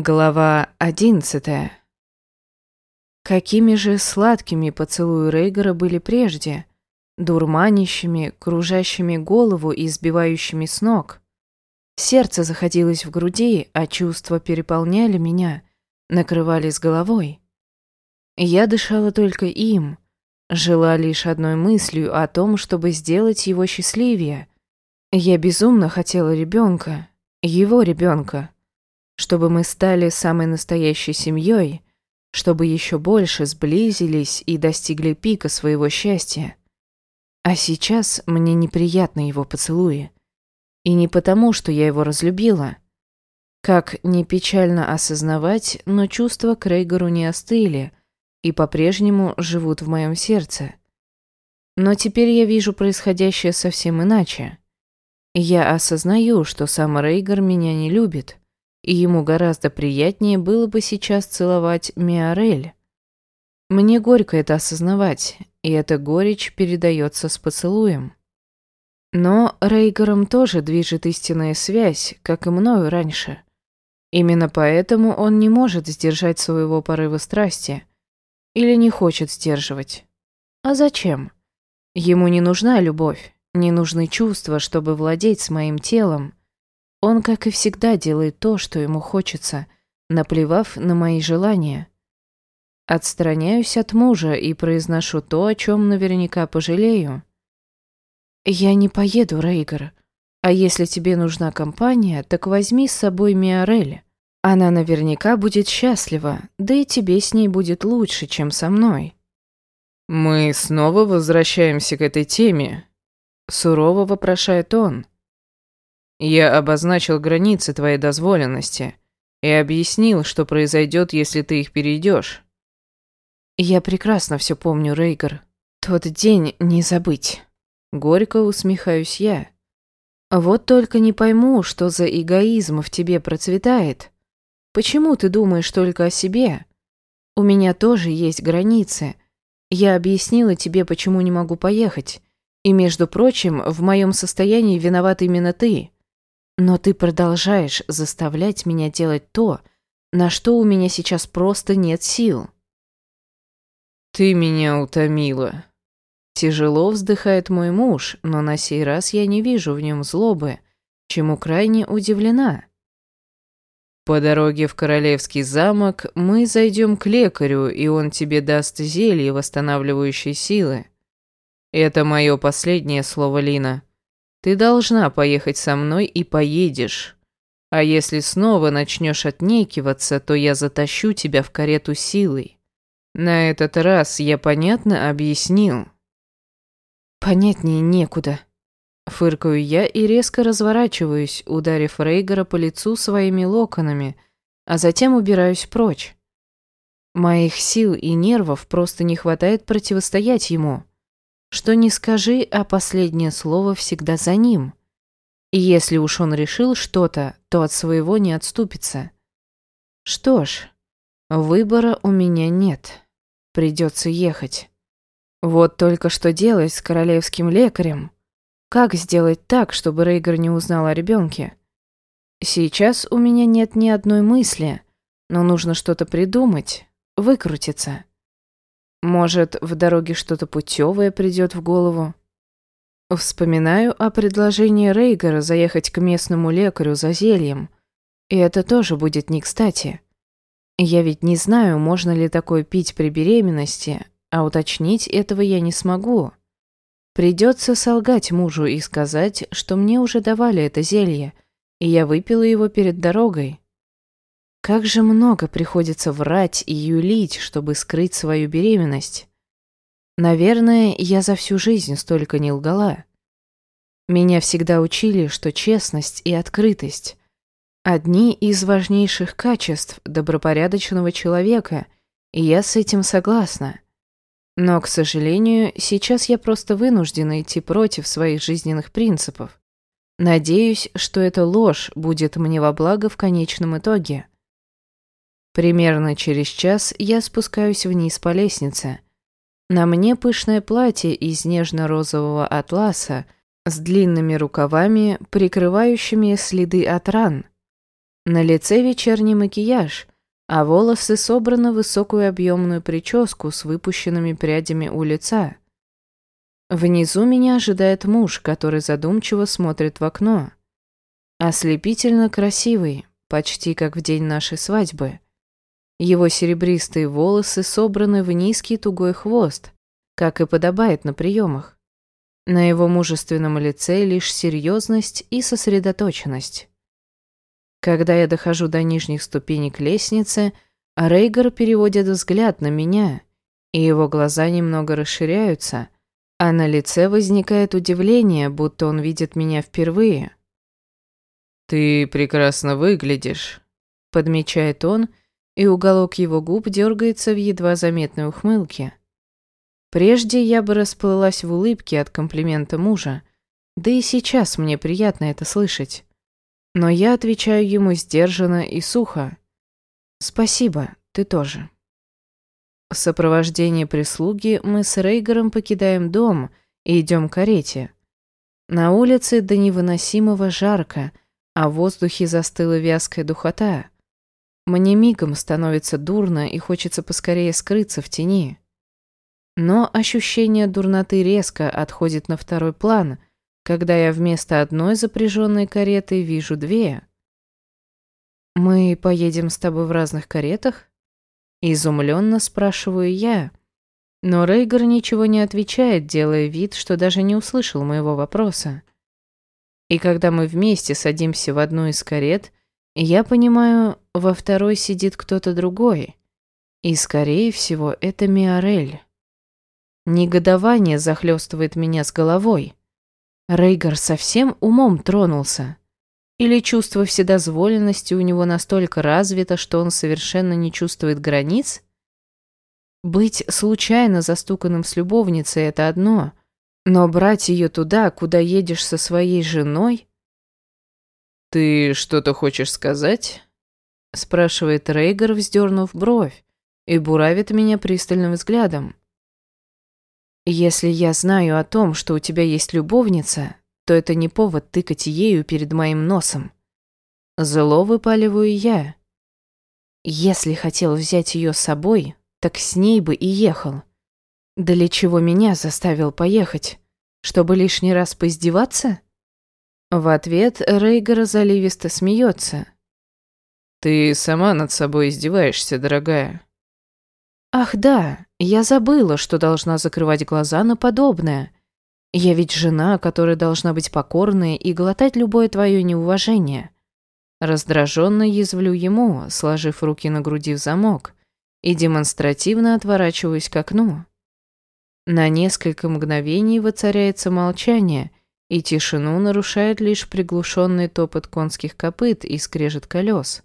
Глава одиннадцатая. Какими же сладкими поцелуи Рейгора были прежде, дурманящими, кружащими голову и сбивающими с ног. Сердце заходилось в груди, а чувства переполняли меня, накрывали с головой. Я дышала только им, жила лишь одной мыслью о том, чтобы сделать его счастливее. Я безумно хотела ребенка, его ребенка чтобы мы стали самой настоящей семьей, чтобы еще больше сблизились и достигли пика своего счастья. А сейчас мне неприятны его поцелуи. И не потому, что я его разлюбила. Как не печально осознавать, но чувства к Рейгору не остыли и по-прежнему живут в моем сердце. Но теперь я вижу происходящее совсем иначе. Я осознаю, что сам Рейгор меня не любит, и ему гораздо приятнее было бы сейчас целовать Миорель. Мне горько это осознавать, и эта горечь передается с поцелуем. Но Рейгером тоже движет истинная связь, как и мною раньше. Именно поэтому он не может сдержать своего порыва страсти. Или не хочет сдерживать. А зачем? Ему не нужна любовь, не нужны чувства, чтобы владеть с моим телом, он, как и всегда, делает то, что ему хочется, наплевав на мои желания. Отстраняюсь от мужа и произношу то, о чем наверняка пожалею. «Я не поеду, Рейгар. А если тебе нужна компания, так возьми с собой Миорель. Она наверняка будет счастлива, да и тебе с ней будет лучше, чем со мной». «Мы снова возвращаемся к этой теме», — сурово вопрошает он. Я обозначил границы твоей дозволенности и объяснил, что произойдет, если ты их перейдешь. Я прекрасно все помню, Рейгар. Тот день не забыть. Горько усмехаюсь я. Вот только не пойму, что за эгоизм в тебе процветает. Почему ты думаешь только о себе? У меня тоже есть границы. Я объяснила тебе, почему не могу поехать. И, между прочим, в моем состоянии виноват именно ты. Но ты продолжаешь заставлять меня делать то, на что у меня сейчас просто нет сил. Ты меня утомила. Тяжело вздыхает мой муж, но на сей раз я не вижу в нем злобы, чему крайне удивлена. По дороге в королевский замок мы зайдем к лекарю, и он тебе даст зелье, восстанавливающее силы. Это мое последнее слово, Лина. Ты должна поехать со мной и поедешь. А если снова начнешь отнекиваться, то я затащу тебя в карету силой. На этот раз я понятно объяснил. Понятнее некуда. Фыркаю я и резко разворачиваюсь, ударив Рейгора по лицу своими локонами, а затем убираюсь прочь. Моих сил и нервов просто не хватает противостоять ему. Что не скажи, а последнее слово всегда за ним. И если уж он решил что-то, то от своего не отступится. Что ж, выбора у меня нет. Придется ехать. Вот только что делать с королевским лекарем? Как сделать так, чтобы Рейгар не узнал о ребенке? Сейчас у меня нет ни одной мысли, но нужно что-то придумать, выкрутиться. Может, в дороге что-то путевое придет в голову? Вспоминаю о предложении Рейгара заехать к местному лекарю за зельем. И это тоже будет не кстати. Я ведь не знаю, можно ли такое пить при беременности, а уточнить этого я не смогу. Придется солгать мужу и сказать, что мне уже давали это зелье, и я выпила его перед дорогой. Как же много приходится врать и юлить, чтобы скрыть свою беременность. Наверное, я за всю жизнь столько не лгала. Меня всегда учили, что честность и открытость – одни из важнейших качеств добропорядочного человека, и я с этим согласна. Но, к сожалению, сейчас я просто вынуждена идти против своих жизненных принципов. Надеюсь, что эта ложь будет мне во благо в конечном итоге. Примерно через час я спускаюсь вниз по лестнице. На мне пышное платье из нежно-розового атласа с длинными рукавами, прикрывающими следы от ран. На лице вечерний макияж, а волосы собраны в высокую объемную прическу с выпущенными прядями у лица. Внизу меня ожидает муж, который задумчиво смотрит в окно. Ослепительно красивый, почти как в день нашей свадьбы. Его серебристые волосы собраны в низкий тугой хвост, как и подобает на приемах. На его мужественном лице лишь серьезность и сосредоточенность. Когда я дохожу до нижних ступенек лестницы, Рейгар переводит взгляд на меня, и его глаза немного расширяются, а на лице возникает удивление, будто он видит меня впервые. «Ты прекрасно выглядишь», — подмечает он, и уголок его губ дергается в едва заметной ухмылке. Прежде я бы расплылась в улыбке от комплимента мужа, да и сейчас мне приятно это слышать. Но я отвечаю ему сдержанно и сухо. «Спасибо, ты тоже». В сопровождении прислуги мы с Рейгером покидаем дом и идем к карете. На улице до невыносимого жарко, а в воздухе застыла вязкая духота. Мне мигом становится дурно и хочется поскорее скрыться в тени. Но ощущение дурноты резко отходит на второй план, когда я вместо одной запряженной кареты вижу две. «Мы поедем с тобой в разных каретах?» Изумленно спрашиваю я, но Рейгар ничего не отвечает, делая вид, что даже не услышал моего вопроса. И когда мы вместе садимся в одну из карет, я понимаю, во второй сидит кто-то другой. И, скорее всего, это Миорель. Негодование захлестывает меня с головой. Рейгар совсем умом тронулся. Или чувство вседозволенности у него настолько развито, что он совершенно не чувствует границ? Быть случайно застуканным с любовницей – это одно, но брать ее туда, куда едешь со своей женой? «Ты что-то хочешь сказать?» – спрашивает Рейгар, вздернув бровь, и буравит меня пристальным взглядом. «Если я знаю о том, что у тебя есть любовница, то это не повод тыкать ею перед моим носом. Зло выпаливаю я. Если хотел взять ее с собой, так с ней бы и ехал. Для чего меня заставил поехать? Чтобы лишний раз поиздеваться? В ответ Рейгар заливисто смеется. «Ты сама над собой издеваешься, дорогая». «Ах да, я забыла, что должна закрывать глаза на подобное. Я ведь жена, которая должна быть покорной и глотать любое твое неуважение». Раздраженно язвлю ему, сложив руки на груди в замок, и демонстративно отворачиваюсь к окну. На несколько мгновений воцаряется молчание, и тишину нарушает лишь приглушенный топот конских копыт и скрежет колес.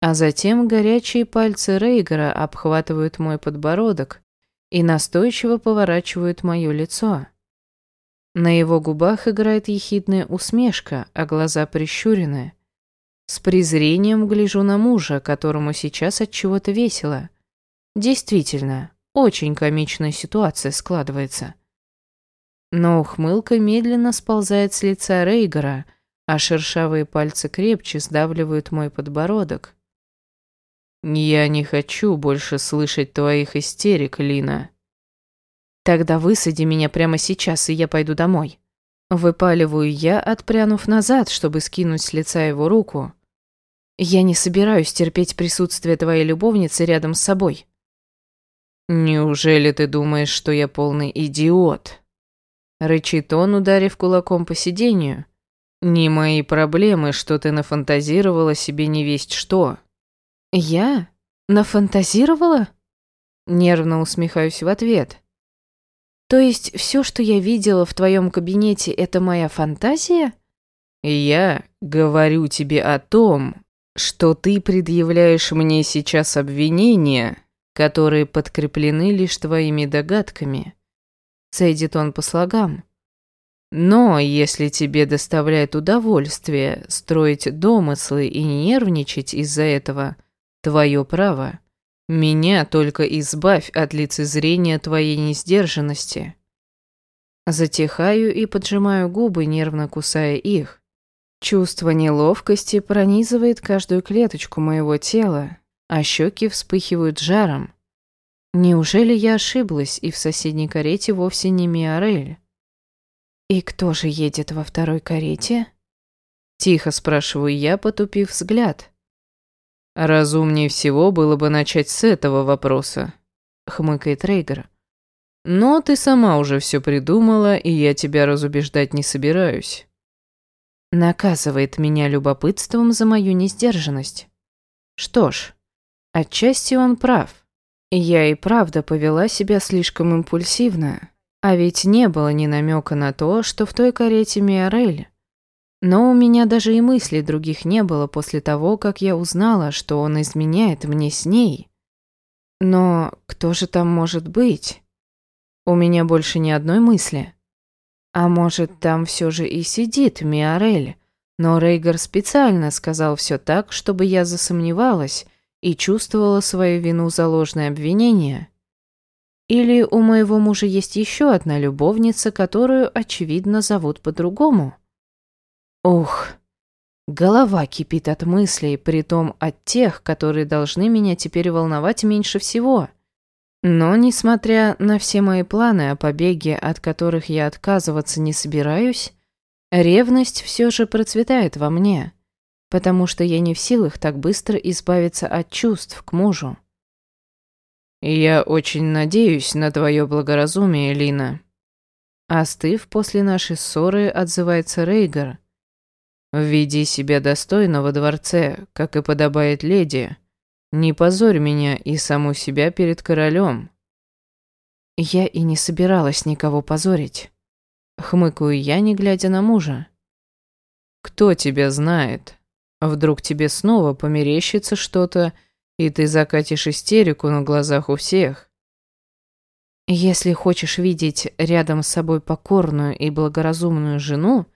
А затем горячие пальцы Рейгера обхватывают мой подбородок и настойчиво поворачивают мое лицо. На его губах играет ехидная усмешка, а глаза прищурены. С презрением гляжу на мужа, которому сейчас от чего-то весело. Действительно, очень комичная ситуация складывается. Но ухмылка медленно сползает с лица Рейгора, а шершавые пальцы крепче сдавливают мой подбородок. «Я не хочу больше слышать твоих истерик, Лина». «Тогда высади меня прямо сейчас, и я пойду домой». Выпаливаю я, отпрянув назад, чтобы скинуть с лица его руку. «Я не собираюсь терпеть присутствие твоей любовницы рядом с собой». «Неужели ты думаешь, что я полный идиот?» Рычит он, ударив кулаком по сиденью. «Не мои проблемы, что ты нафантазировала себе не весть что». «Я? Нафантазировала?» Нервно усмехаюсь в ответ. «То есть все, что я видела в твоем кабинете, это моя фантазия?» «Я говорю тебе о том, что ты предъявляешь мне сейчас обвинения, которые подкреплены лишь твоими догадками. Цедит он по слогам. Но если тебе доставляет удовольствие строить домыслы и нервничать из-за этого, твое право. Меня только избавь от лицезрения твоей несдержанности. Затихаю и поджимаю губы, нервно кусая их. Чувство неловкости пронизывает каждую клеточку моего тела, а щеки вспыхивают жаром. Неужели я ошиблась, и в соседней карете вовсе не Миорель? «И кто же едет во второй карете?» Тихо спрашиваю я, потупив взгляд. «Разумнее всего было бы начать с этого вопроса», — хмыкает Рейгер. «Но ты сама уже все придумала, и я тебя разубеждать не собираюсь». Наказывает меня любопытством за мою несдержанность. Что ж, отчасти он прав. Я и правда повела себя слишком импульсивно, а ведь не было ни намека на то, что в той карете Миорель. Но у меня даже и мыслей других не было после того, как я узнала, что он изменяет мне с ней. Но кто же там может быть? У меня больше ни одной мысли. А может, там все же и сидит Миорель, но Рейгар специально сказал все так, чтобы я засомневалась и чувствовала свою вину за ложное обвинение. Или у моего мужа есть еще одна любовница, которую, очевидно, зовут по-другому? Ух, голова кипит от мыслей, притом от тех, которые должны меня теперь волновать меньше всего. Но, несмотря на все мои планы о побеге, от которых я отказываться не собираюсь, ревность все же процветает во мне, потому что я не в силах так быстро избавиться от чувств к мужу. «Я очень надеюсь на твое благоразумие, Лина». Остыв после нашей ссоры, отзывается Рейгар. «Веди себя достойно во дворце, как и подобает леди. Не позорь меня и саму себя перед королем». Я и не собиралась никого позорить. Хмыкаю я, не глядя на мужа. «Кто тебя знает? Вдруг тебе снова померещится что-то, и ты закатишь истерику на глазах у всех. Если хочешь видеть рядом с собой покорную и благоразумную жену,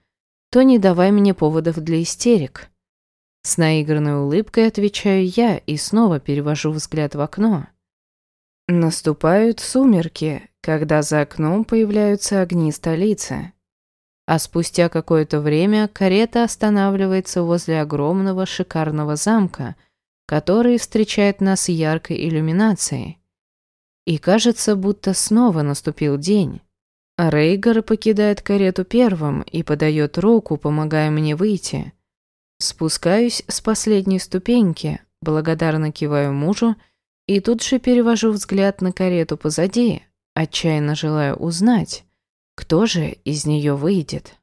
то не давай мне поводов для истерик. С наигранной улыбкой отвечаю я и снова перевожу взгляд в окно. Наступают сумерки, когда за окном появляются огни столицы. А спустя какое-то время карета останавливается возле огромного шикарного замка – который встречает нас яркой иллюминацией. И кажется, будто снова наступил день. Рейгар покидает карету первым и подает руку, помогая мне выйти. Спускаюсь с последней ступеньки, благодарно киваю мужу и тут же перевожу взгляд на карету позади, отчаянно желая узнать, кто же из нее выйдет.